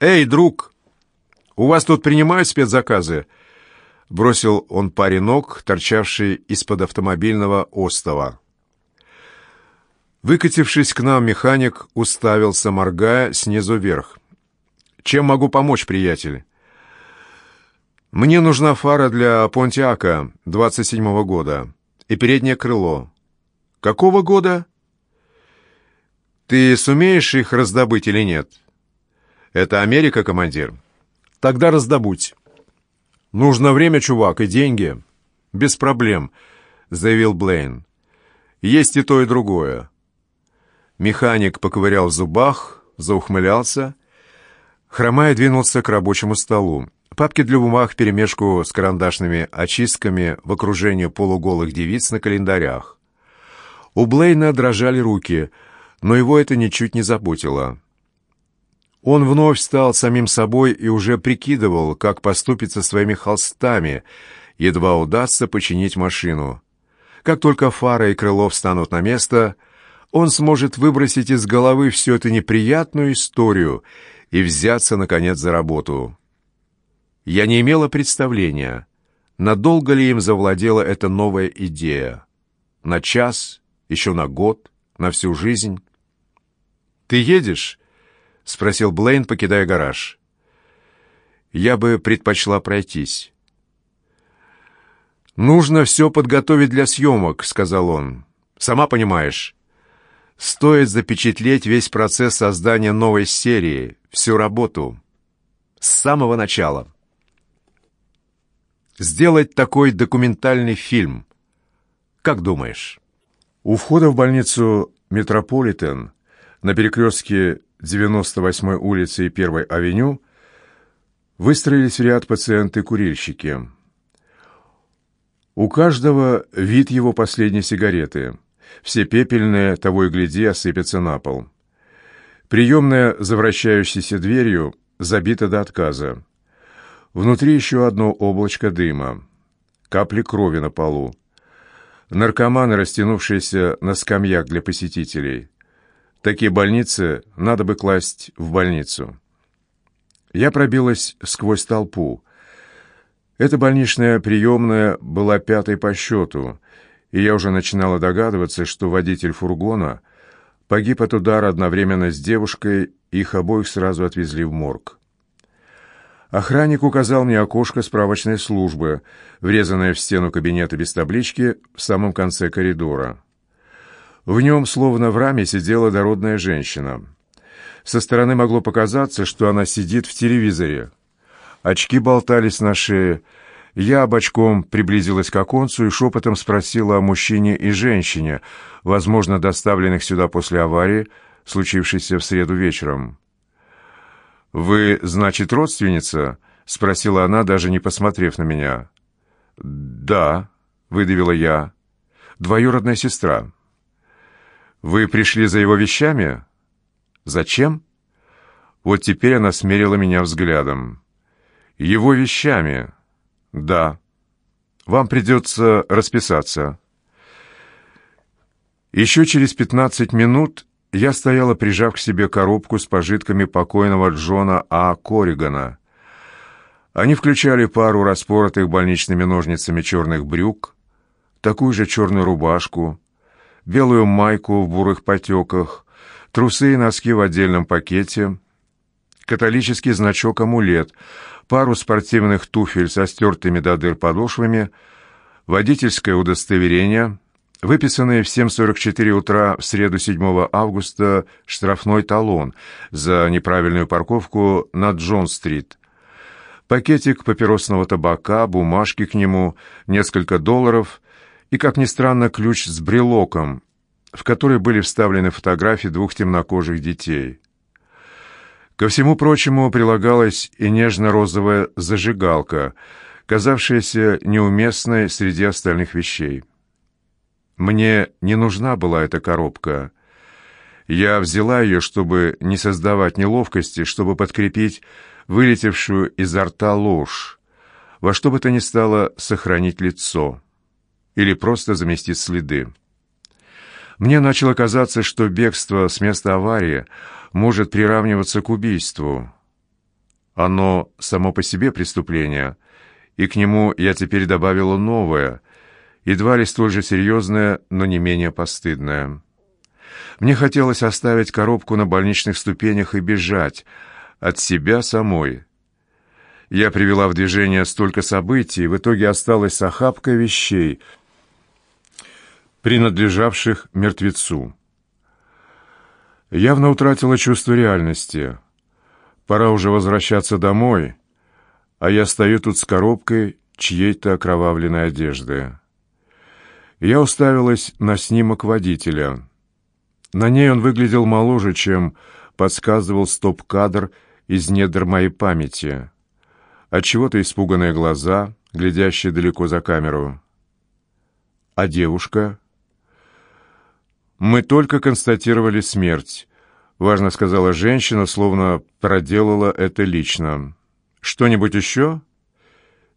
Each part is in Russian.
«Эй, друг, у вас тут принимают спецзаказы?» Бросил он паре ног, торчавший из-под автомобильного остова. Выкатившись к нам, механик уставился, моргая снизу вверх. «Чем могу помочь, приятель?» «Мне нужна фара для Понтиака 27-го года и переднее крыло». «Какого года?» «Ты сумеешь их раздобыть или нет?» «Это Америка, командир?» «Тогда раздобудь». «Нужно время, чувак, и деньги». «Без проблем», — заявил Блейн. «Есть и то, и другое». Механик поковырял в зубах, заухмылялся. Хромая двинулся к рабочему столу. Папки для бумаг вперемешку с карандашными очистками в окружении полуголых девиц на календарях. У Блейна дрожали руки, но его это ничуть не заботило. Он вновь стал самим собой и уже прикидывал, как поступить со своими холстами, едва удастся починить машину. Как только фара и крыло встанут на место, он сможет выбросить из головы всю эту неприятную историю и взяться, наконец, за работу. Я не имела представления, надолго ли им завладела эта новая идея. На час, еще на год, на всю жизнь. «Ты едешь?» — спросил Блейн, покидая гараж. «Я бы предпочла пройтись». «Нужно все подготовить для съемок», — сказал он. «Сама понимаешь, стоит запечатлеть весь процесс создания новой серии, всю работу, с самого начала. Сделать такой документальный фильм. Как думаешь?» У входа в больницу «Метрополитен» на перекрестке 98-й улицы и 1-й авеню выстроились в ряд пациенты-курильщики. У каждого вид его последней сигареты. Все пепельные, того и гляди, осыпятся на пол. Приемная за вращающейся дверью забита до отказа. Внутри еще одно облачко дыма. Капли крови на полу. Наркоманы, растянувшиеся на скамьях для посетителей. Такие больницы надо бы класть в больницу. Я пробилась сквозь толпу. Эта больничная приемная была пятой по счету, и я уже начинала догадываться, что водитель фургона погиб от удара одновременно с девушкой, их обоих сразу отвезли в морг. Охранник указал мне окошко справочной службы, врезанное в стену кабинета без таблички в самом конце коридора. В нем, словно в раме, сидела дородная женщина. Со стороны могло показаться, что она сидит в телевизоре. Очки болтались на шее. Я бочком приблизилась к оконцу и шепотом спросила о мужчине и женщине, возможно, доставленных сюда после аварии, случившейся в среду вечером. «Вы, значит, родственница?» — спросила она, даже не посмотрев на меня. «Да», — выдавила я, — «двоюродная сестра». «Вы пришли за его вещами?» «Зачем?» Вот теперь она смерила меня взглядом. «Его вещами?» «Да. Вам придется расписаться». Еще через пятнадцать минут я стояла, прижав к себе коробку с пожитками покойного Джона А. Корригана. Они включали пару распоротых больничными ножницами черных брюк, такую же черную рубашку, белую майку в бурых потеках, трусы и носки в отдельном пакете, католический значок-амулет, пару спортивных туфель со стертыми до дыр подошвами, водительское удостоверение, выписанный в 7.44 утра в среду 7 августа штрафной талон за неправильную парковку на Джон-стрит, пакетик папиросного табака, бумажки к нему, несколько долларов и, как ни странно, ключ с брелоком, в который были вставлены фотографии двух темнокожих детей. Ко всему прочему прилагалась и нежно-розовая зажигалка, казавшаяся неуместной среди остальных вещей. Мне не нужна была эта коробка. Я взяла ее, чтобы не создавать неловкости, чтобы подкрепить вылетевшую изо рта ложь, во что бы то ни стало сохранить лицо или просто заместить следы. Мне начало казаться, что бегство с места аварии может приравниваться к убийству. Оно само по себе преступление, и к нему я теперь добавила новое, едва ли столь же серьезное, но не менее постыдное. Мне хотелось оставить коробку на больничных ступенях и бежать от себя самой. Я привела в движение столько событий, в итоге осталась с охапкой вещей, принадлежавших мертвецу. Явно утратила чувство реальности. Пора уже возвращаться домой, а я стою тут с коробкой чьей-то окровавленной одежды. Я уставилась на снимок водителя. На ней он выглядел моложе, чем подсказывал стоп-кадр из недр моей памяти. Отчего-то испуганные глаза, глядящие далеко за камеру. А девушка? «Мы только констатировали смерть», — важно сказала женщина, словно проделала это лично. «Что-нибудь еще?»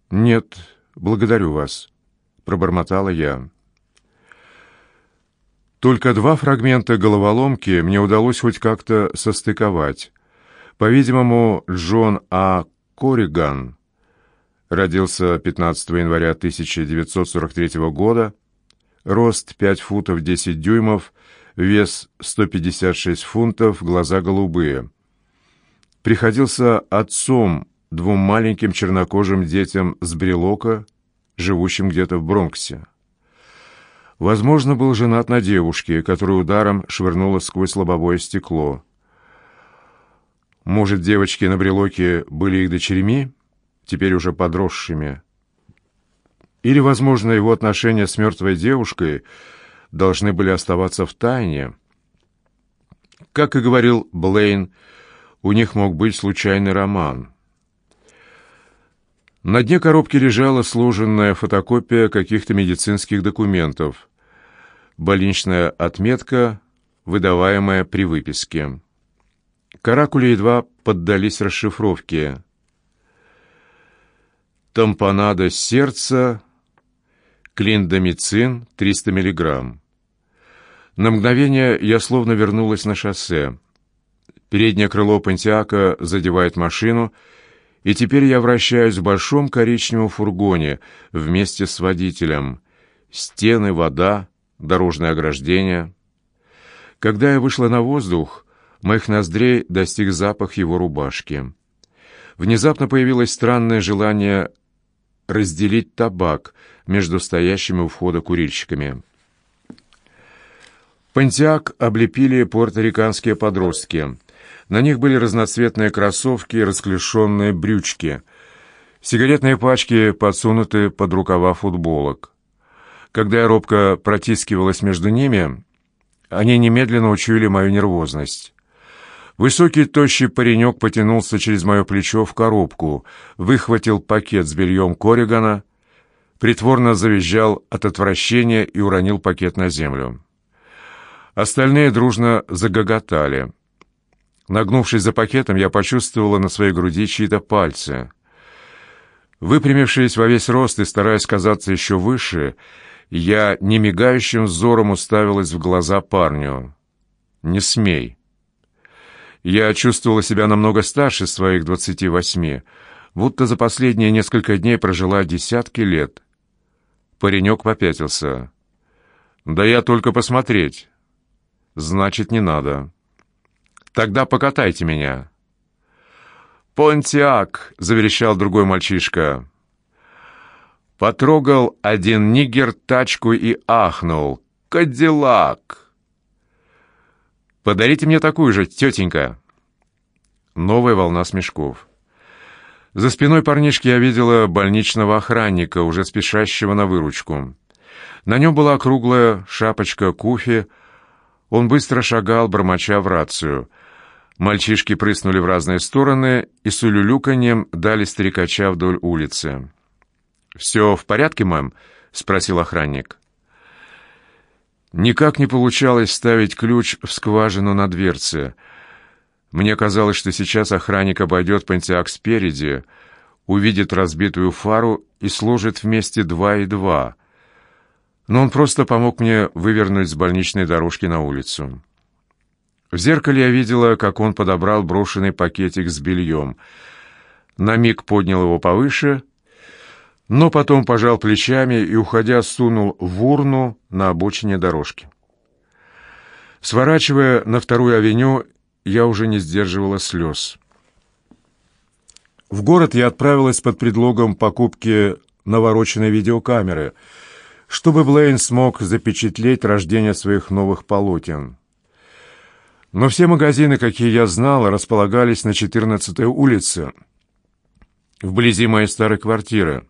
«Нет, благодарю вас», — пробормотала я. Только два фрагмента головоломки мне удалось хоть как-то состыковать. По-видимому, Джон А. Корриган родился 15 января 1943 года, рост 5 футов 10 дюймов, вес 156 фунтов, глаза голубые. Приходился отцом двум маленьким чернокожим детям с брелока, живущим где-то в Бронксе. Возможно, был женат на девушке, которую ударом швырнула сквозь лобовое стекло. Может, девочки на брелоке были их дочерьми, теперь уже подросшими. Или, возможно, его отношения с мертвой девушкой должны были оставаться в тайне. Как и говорил Блейн, у них мог быть случайный роман. На дне коробки лежала сложенная фотокопия каких-то медицинских документов, больничная отметка, выдаваемая при выписке. Каракули едва поддались расшифровке. Тампонада сердца, клиндомицин 300 мг. На мгновение я словно вернулась на шоссе. Переднее крыло Пантиака задевает машину, и теперь я вращаюсь в большом коричневом фургоне вместе с водителем. Стены, вода, дорожное ограждение. Когда я вышла на воздух, Моих ноздрей достиг запах его рубашки. Внезапно появилось странное желание разделить табак между стоящими у входа курильщиками. Пантиак облепили пуэрториканские подростки. На них были разноцветные кроссовки и расклешенные брючки. Сигаретные пачки подсунуты под рукава футболок. Когда я робко протискивалась между ними, они немедленно учуяли мою нервозность. Высокий, тощий паренек потянулся через мое плечо в коробку, выхватил пакет с бельем Корригана, притворно завизжал от отвращения и уронил пакет на землю. Остальные дружно загоготали. Нагнувшись за пакетом, я почувствовала на своей груди чьи-то пальцы. Выпрямившись во весь рост и стараясь казаться еще выше, я немигающим взором уставилась в глаза парню. «Не смей!» Я чувствовала себя намного старше своих двадцати восьми, будто за последние несколько дней прожила десятки лет. Паренек попятился. «Да я только посмотреть». «Значит, не надо». «Тогда покатайте меня». «Понтиак!» — заверещал другой мальчишка. Потрогал один нигер тачку и ахнул. «Кадиллак!» Подарите мне такую же, тетенька!» Новая волна смешков. За спиной парнишки я видела больничного охранника, уже спешащего на выручку. На нем была круглая шапочка куфи. Он быстро шагал, бормоча в рацию. Мальчишки прыснули в разные стороны и с улюлюканьем дали старикача вдоль улицы. «Все в порядке, мэм?» — спросил охранник. Никак не получалось ставить ключ в скважину на дверце. Мне казалось, что сейчас охранник обойдет Пантиак спереди, увидит разбитую фару и сложит вместе два и два. Но он просто помог мне вывернуть с больничной дорожки на улицу. В зеркале я видела, как он подобрал брошенный пакетик с бельем. на миг поднял его повыше, но потом пожал плечами и, уходя, сунул в урну на обочине дорожки. Сворачивая на вторую авеню, я уже не сдерживала слез. В город я отправилась под предлогом покупки навороченной видеокамеры, чтобы Блейн смог запечатлеть рождение своих новых полотен. Но все магазины, какие я знала, располагались на 14-й улице, вблизи моей старой квартиры.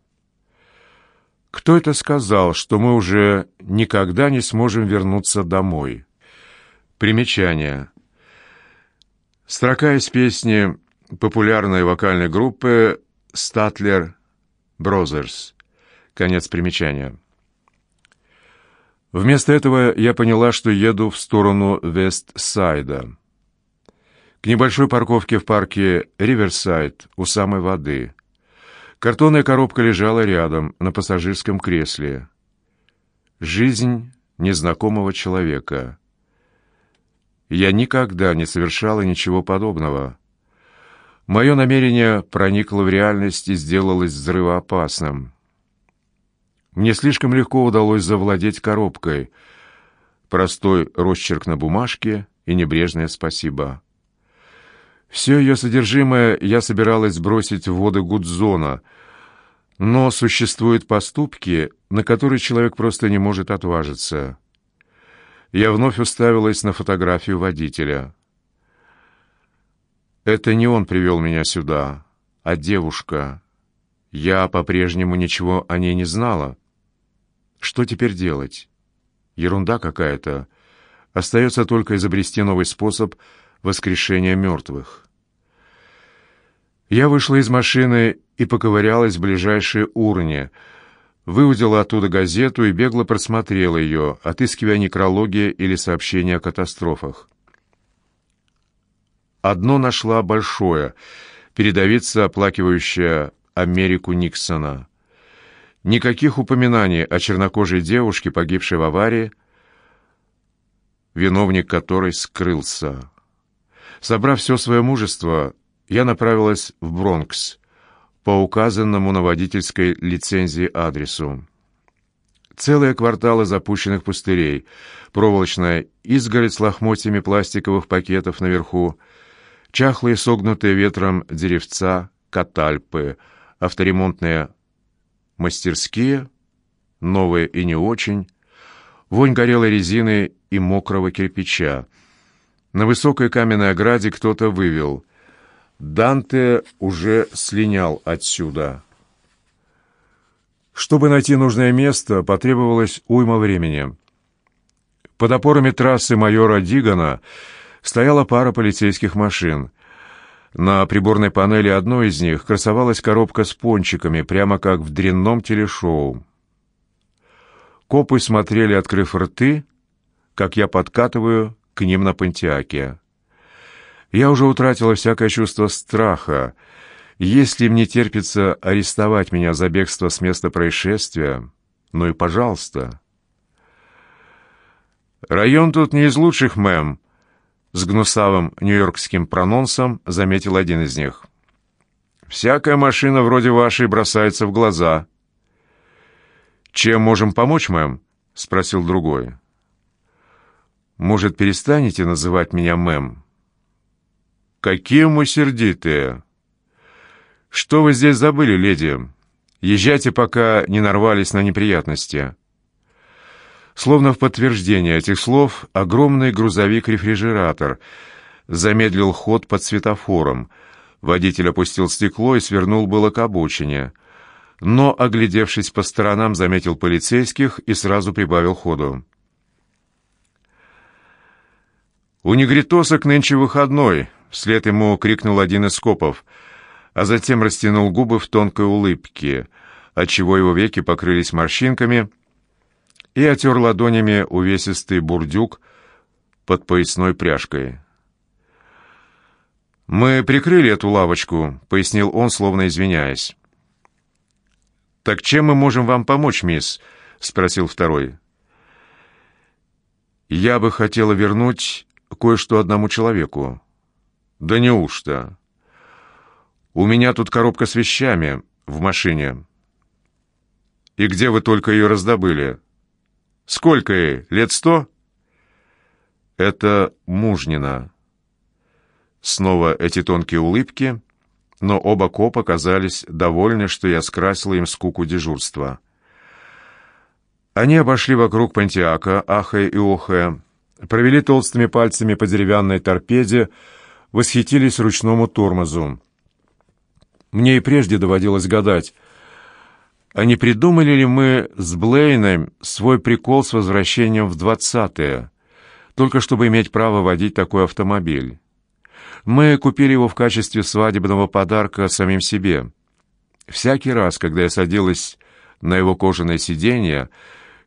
Кто это сказал, что мы уже никогда не сможем вернуться домой? Примечание. Строка из песни популярной вокальной группы «Статлер Brothers. Конец примечания. Вместо этого я поняла, что еду в сторону Вестсайда. К небольшой парковке в парке Риверсайд у самой воды. Картонная коробка лежала рядом, на пассажирском кресле. Жизнь незнакомого человека. Я никогда не совершала ничего подобного. Мое намерение проникло в реальность и сделалось взрывоопасным. Мне слишком легко удалось завладеть коробкой. Простой росчерк на бумажке и небрежное спасибо. Все ее содержимое я собиралась бросить в воды Гудзона, но существуют поступки, на которые человек просто не может отважиться. Я вновь уставилась на фотографию водителя. Это не он привел меня сюда, а девушка. Я по-прежнему ничего о ней не знала. Что теперь делать? Ерунда какая-то. Остается только изобрести новый способ воскрешения мертвых. Я вышла из машины и поковырялась в ближайшей урне, выудила оттуда газету и бегло просмотрела ее, отыскивая некрологи или сообщения о катастрофах. Одно нашла большое — передовица, оплакивающая Америку Никсона. Никаких упоминаний о чернокожей девушке, погибшей в аварии, виновник которой скрылся. Собрав все свое мужество, я направилась в Бронкс по указанному на водительской лицензии адресу. Целые кварталы запущенных пустырей, проволочная изгородь с лохмотьями пластиковых пакетов наверху, чахлые согнутые ветром деревца, катальпы, авторемонтные мастерские, новые и не очень, вонь горелой резины и мокрого кирпича. На высокой каменной ограде кто-то вывел «Данте уже слинял отсюда». Чтобы найти нужное место, потребовалось уйма времени. Под опорами трассы майора Дигана стояла пара полицейских машин — на приборной панели одной из них красовалась коробка с пончиками, прямо как в дрянном телешоу. Копы смотрели, открыв рты, как я подкатываю к ним на Пантиаке. Я уже утратила всякое чувство страха. Если им не терпится арестовать меня за бегство с места происшествия, ну и пожалуйста. «Район тут не из лучших, мэм», с гнусавым нью-йоркским прононсом заметил один из них. «Всякая машина вроде вашей бросается в глаза». «Чем можем помочь, мэм?» — спросил другой. «Может, перестанете называть меня мэм?» «Какие мы сердитые!» «Что вы здесь забыли, леди? Езжайте, пока не нарвались на неприятности». Словно в подтверждение этих слов, огромный грузовик-рефрижератор замедлил ход под светофором. Водитель опустил стекло и свернул было к обочине. Но, оглядевшись по сторонам, заметил полицейских и сразу прибавил ходу. «У негритосок нынче выходной!» — вслед ему крикнул один из копов, а затем растянул губы в тонкой улыбке, отчего его веки покрылись морщинками — и отер ладонями увесистый бурдюк под поясной пряжкой. «Мы прикрыли эту лавочку», — пояснил он, словно извиняясь. «Так чем мы можем вам помочь, мисс?» — спросил второй. «Я бы хотела вернуть кое-что одному человеку». «Да неужто?» «У меня тут коробка с вещами в машине». «И где вы только ее раздобыли?» «Сколько ей? Лет сто?» «Это мужнина». Снова эти тонкие улыбки, но оба копа казались довольны, что я скрасила им скуку дежурства. Они обошли вокруг Пантиака, ахая и охая, провели толстыми пальцами по деревянной торпеде, восхитились ручному тормозу. Мне и прежде доводилось гадать, а не придумали ли мы с Блейном свой прикол с возвращением в двадцатые, только чтобы иметь право водить такой автомобиль. Мы купили его в качестве свадебного подарка самим себе. Всякий раз, когда я садилась на его кожаное сиденье,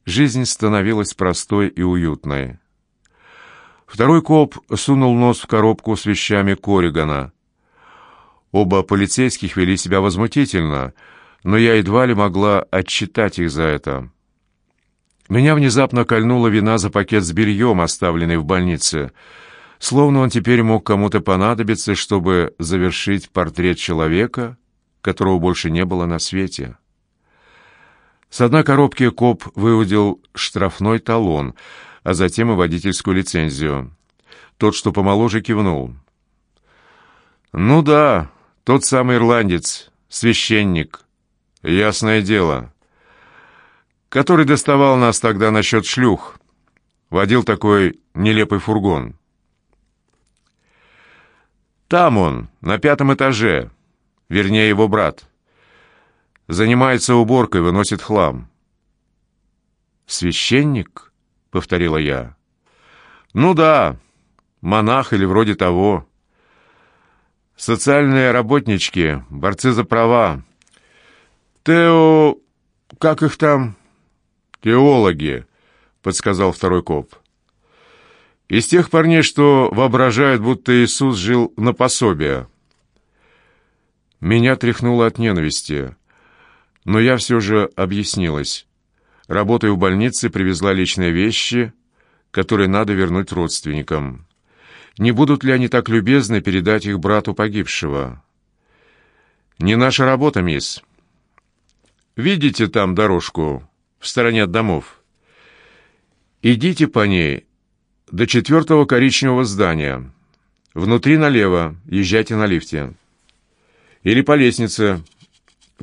жизнь становилась простой и уютной. Второй коп сунул нос в коробку с вещами Коригана. Оба полицейских вели себя возмутительно, но я едва ли могла отчитать их за это. Меня внезапно кольнула вина за пакет с бельем, оставленный в больнице, словно он теперь мог кому-то понадобиться, чтобы завершить портрет человека, которого больше не было на свете. С одной коробки коп выудил штрафной талон — а затем и водительскую лицензию. Тот, что помоложе, кивнул. «Ну да, тот самый ирландец, священник. Ясное дело. Который доставал нас тогда насчет шлюх. Водил такой нелепый фургон. Там он, на пятом этаже, вернее, его брат. Занимается уборкой, выносит хлам». «Священник?» Повторила я. «Ну да, монах или вроде того. Социальные работнички, борцы за права. Тео... как их там?» «Теологи», — подсказал второй коп. «Из тех парней, что воображают, будто Иисус жил на пособие». Меня тряхнуло от ненависти, но я все же объяснилась. Работая в больнице, привезла личные вещи, которые надо вернуть родственникам. Не будут ли они так любезны передать их брату погибшего? «Не наша работа, мисс. Видите там дорожку в стороне от домов? Идите по ней до четвертого коричневого здания. Внутри налево, езжайте на лифте. Или по лестнице.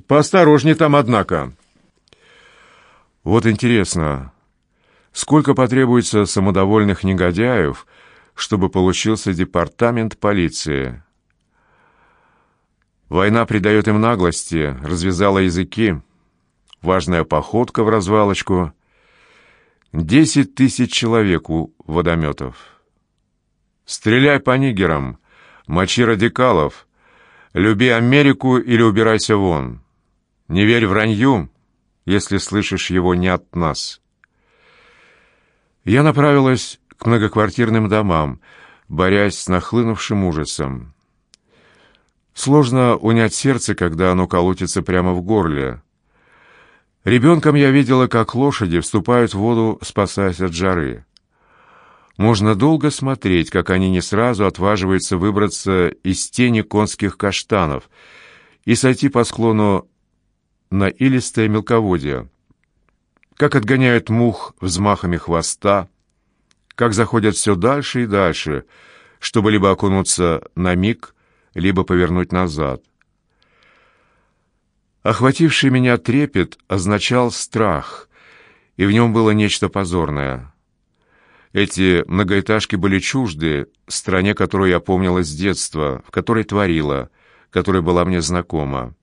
Поосторожнее там, однако». Вот интересно, сколько потребуется самодовольных негодяев, чтобы получился департамент полиции? Война придает им наглости, развязала языки. Важная походка в развалочку. Десять тысяч человек у водометов. Стреляй по нигерам, мочи радикалов, люби Америку или убирайся вон. Не верь вранью, если слышишь его не от нас. Я направилась к многоквартирным домам, борясь с нахлынувшим ужасом. Сложно унять сердце, когда оно колотится прямо в горле. Ребенком я видела, как лошади вступают в воду, спасаясь от жары. Можно долго смотреть, как они не сразу отваживаются выбраться из тени конских каштанов и сойти по склону на илистое мелководье, как отгоняют мух взмахами хвоста, как заходят все дальше и дальше, чтобы либо окунуться на миг, либо повернуть назад. Охвативший меня трепет означал страх, и в нем было нечто позорное. Эти многоэтажки были чужды стране, которую я помнила с детства, в которой творила, которая была мне знакома.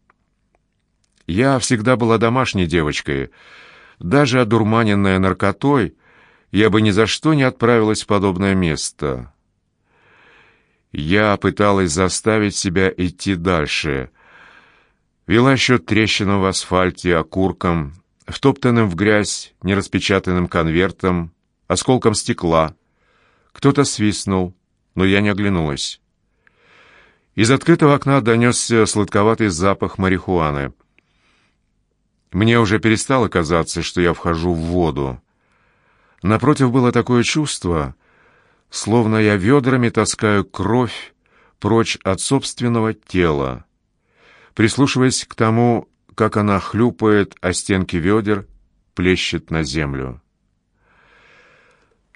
Я всегда была домашней девочкой. Даже одурманенная наркотой, я бы ни за что не отправилась в подобное место. Я пыталась заставить себя идти дальше. Вела счет трещинам в асфальте, окурком, втоптанным в грязь, нераспечатанным конвертом, осколком стекла. Кто-то свистнул, но я не оглянулась. Из открытого окна донесся сладковатый запах марихуаны — мне уже перестало казаться, что я вхожу в воду. Напротив было такое чувство, словно я ведрами таскаю кровь прочь от собственного тела. прислушиваясь к тому, как она хлюпает о стенки ведер, плещет на землю.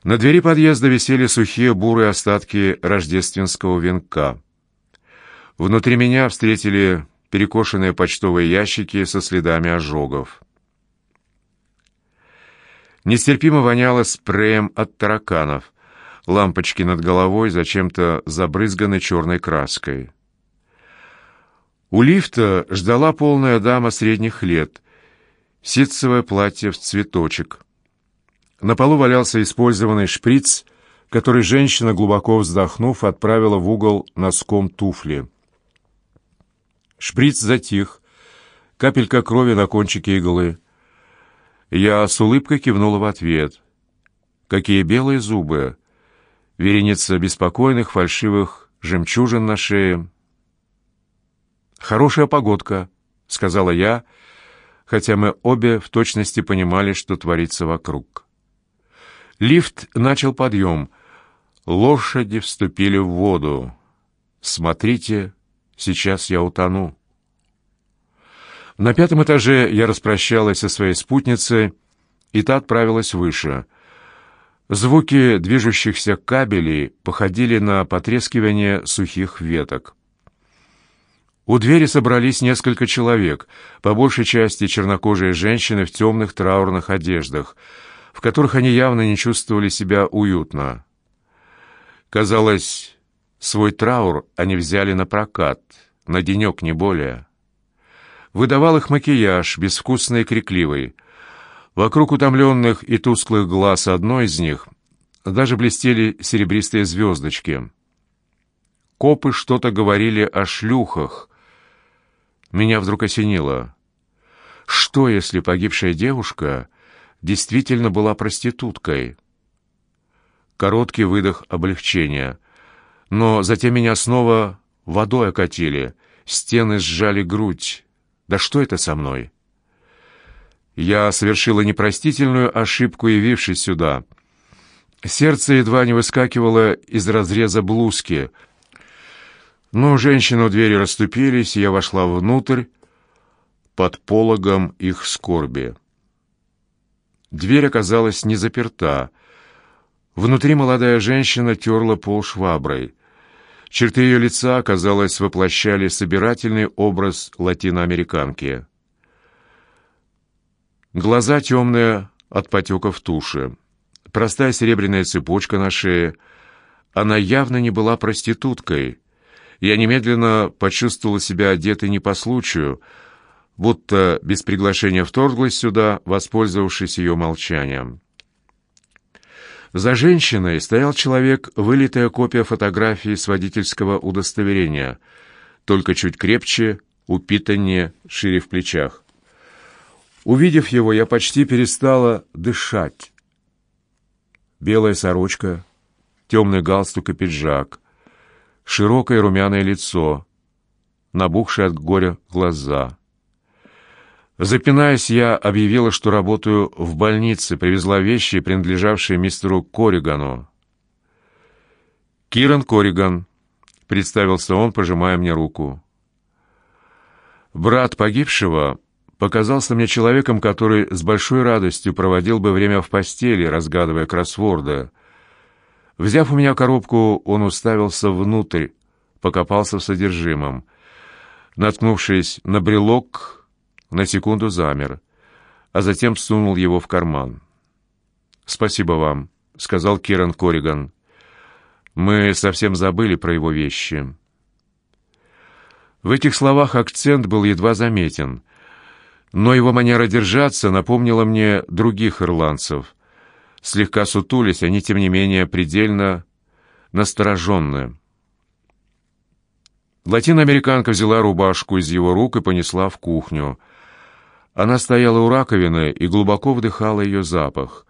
На двери подъезда висели сухие бурые остатки рождественского венка. Внутри меня встретили перекошенные почтовые ящики со следами ожогов. Нестерпимо воняло спреем от тараканов. Лампочки над головой зачем-то забрызганы черной краской. У лифта ждала полная дама средних лет, ситцевое платье в цветочек — на полу валялся использованный шприц, который женщина, глубоко вздохнув, отправила в угол носком туфли. Шприц затих, капелька крови на кончике иглы. Я с улыбкой кивнула в ответ. Какие белые зубы! Вереница беспокойных фальшивых жемчужин на шее. «Хорошая погодка», — сказала я, хотя мы обе в точности понимали, что творится вокруг. Лифт начал подъем. Лошади вступили в воду. «Смотрите, сейчас я утону». На пятом этаже я распрощалась со своей спутницей, и та отправилась выше. Звуки движущихся кабелей походили на потрескивание сухих веток. У двери собрались несколько человек, по большей части чернокожие женщины в темных траурных одеждах — в которых они явно не чувствовали себя уютно. Казалось, свой траур они взяли на прокат, на денек не более. Выдавал их макияж, безвкусный и крикливый. Вокруг утомленных и тусклых глаз одной из них даже блестели серебристые звездочки. Копы что-то говорили о шлюхах. Меня вдруг осенило. Что, если погибшая девушка действительно была проституткой. Короткий выдох облегчения. Но затем меня снова водой окатили, стены сжали грудь. Да что это со мной? Я совершила непростительную ошибку, явившись сюда. Сердце едва не выскакивало из разреза блузки. Но женщины у двери расступились, и я вошла внутрь под пологом их скорби. Дверь оказалась не заперта. Внутри молодая женщина терла пол шваброй. Черты ее лица, казалось, воплощали собирательный образ латиноамериканки. Глаза темные от потеков туши. Простая серебряная цепочка на шее. Она явно не была проституткой. Я немедленно почувствовала себя одетой не по случаю — будто без приглашения вторглась сюда, воспользовавшись ее молчанием. За женщиной стоял человек, вылитая копия фотографии с водительского удостоверения, только чуть крепче, упитаннее, шире в плечах. Увидев его, я почти перестала дышать. Белая сорочка, темный галстук и пиджак, широкое румяное лицо, набухшие от горя глаза — Запинаясь, я объявила, что работаю в больнице, привезла вещи, принадлежавшие мистеру Корригану. «Киран Корриган», — представился он, пожимая мне руку. Брат погибшего показался мне человеком, который с большой радостью проводил бы время в постели, разгадывая кроссворды. Взяв у меня коробку, он уставился внутрь, покопался в содержимом. Наткнувшись на брелок, на секунду замер, а затем сунул его в карман. «Спасибо вам», — сказал Киран Кориган. «Мы совсем забыли про его вещи». В этих словах акцент был едва заметен, но его манера держаться напомнила мне других ирландцев. Слегка сутулись, они, тем не менее, предельно настороженные. Латиноамериканка взяла рубашку из его рук и понесла в кухню — она стояла у раковины и глубоко вдыхала ее запах.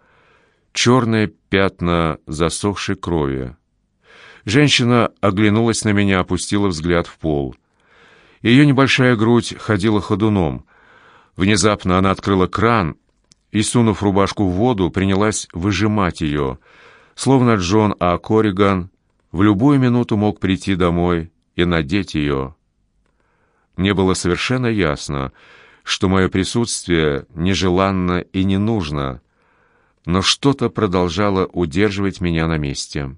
Черные пятна засохшей крови. Женщина оглянулась на меня, опустила взгляд в пол. Ее небольшая грудь ходила ходуном. Внезапно она открыла кран и, сунув рубашку в воду, принялась выжимать ее, словно Джон А. Корриган в любую минуту мог прийти домой и надеть ее. Мне было совершенно ясно, что мое присутствие нежеланно и не нужно, но что-то продолжало удерживать меня на месте.